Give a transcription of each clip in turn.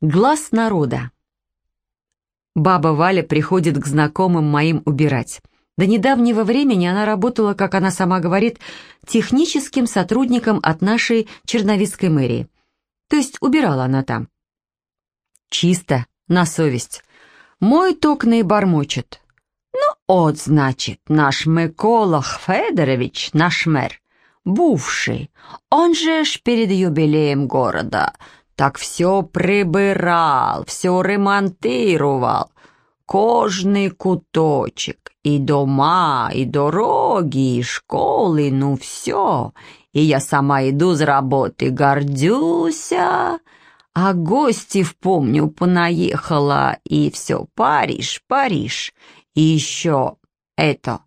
Глаз народа. Баба Валя приходит к знакомым моим убирать. До недавнего времени она работала, как она сама говорит, техническим сотрудником от нашей Черновицкой мэрии. То есть убирала она там. Чисто, на совесть. Мой токный бормочет. Ну, от, значит, наш Микола Федорович, наш мэр, бывший, он же ж перед юбилеем города, так все прибирал, все ремонтировал, кожный куточек, и дома, и дороги, и школы, ну все. И я сама иду с работы, гордюся, а гости, помню, понаехала, и все, Париж, Париж. И еще это,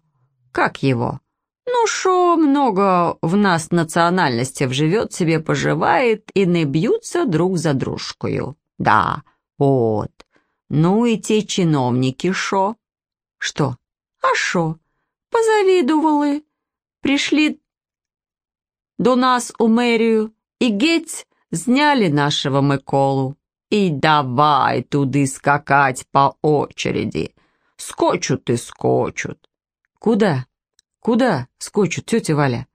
как его? Ну шо, много в нас национальностей живет себе, поживает, и не бьются друг за дружкою. Да, вот. Ну и те чиновники шо? Что? А шо? Позавидували. Пришли до нас у мэрию и геть зняли нашего Миколу. И давай туды скакать по очереди. Скочут и скочут. Куда? Куда скочут, тетя Валя?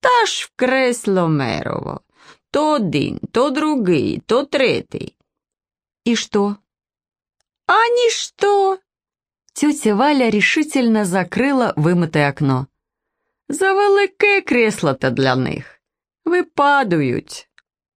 Та ж в кресло мерово. То один, то другий, то третий. И что? А ничто. Тетя Валя решительно закрыла вымытое окно. «За велике кресло-то для них. Випадують».